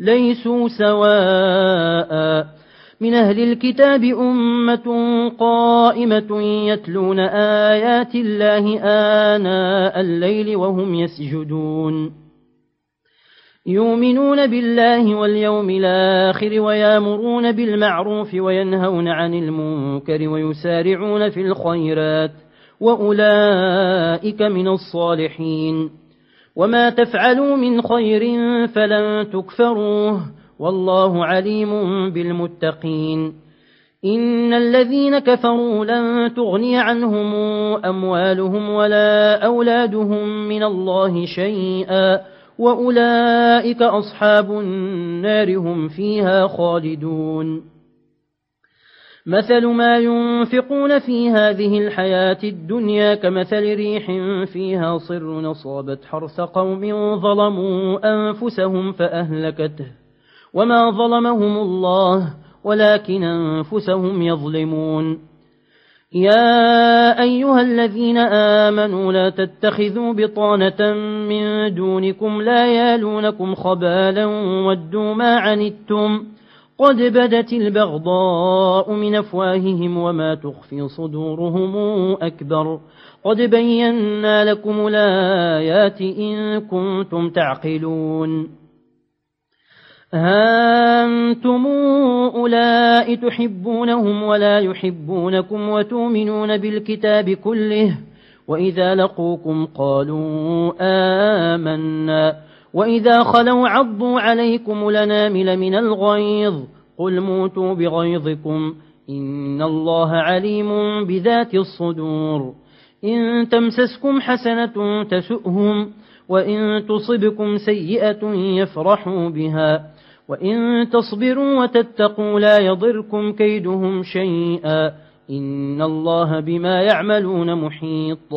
ليسوا سواء. من أهل الكتاب أمة قائمة يتلون آيات الله آناء الليل وهم يسجدون. يؤمنون بالله واليوم الآخر ويامرون بالمعروف وينهون عن المنكر ويسارعون في الخيرات وأولئك من الصالحين. وما تفعلوا من خير فلن تكفروه والله عليم بالمتقين. إن الذين كفروا لن تغني عنهم أموالهم ولا أولادهم من الله شيئا وأولئك أصحاب النار هم فيها خالدون. مثل ما ينفقون في هذه الحياة الدنيا كمثل ريح فيها صر نصابت حرث قوم ظلموا أنفسهم فأهلكته. وما ظلمهم الله ولكن أنفسهم يظلمون. يا أيها الذين آمنوا لا تتخذوا بطانة من دونكم لا يالونكم خبالا ودوا ما عنتم. قد بدت البغضاء من أفواههم وما تخفي صدورهم أكبر. قد بينا لكم الآيات إن كنتم تعقلون. أنتم أولئك تحبونهم ولا يحبونكم وتؤمنون بالكتاب كله وإذا لقوكم قالوا آمنا. وإذا خلوا عضوا عليكم لنامل من الغيظ قل موتوا بغيظكم إن الله عليم بذات الصدور إن تمسسكم حسنة تسؤهم وإن تصبكم سيئة يفرحوا بها وإن تصبروا وتتقوا لا يضركم كيدهم شيئا إن الله بما يعملون محيط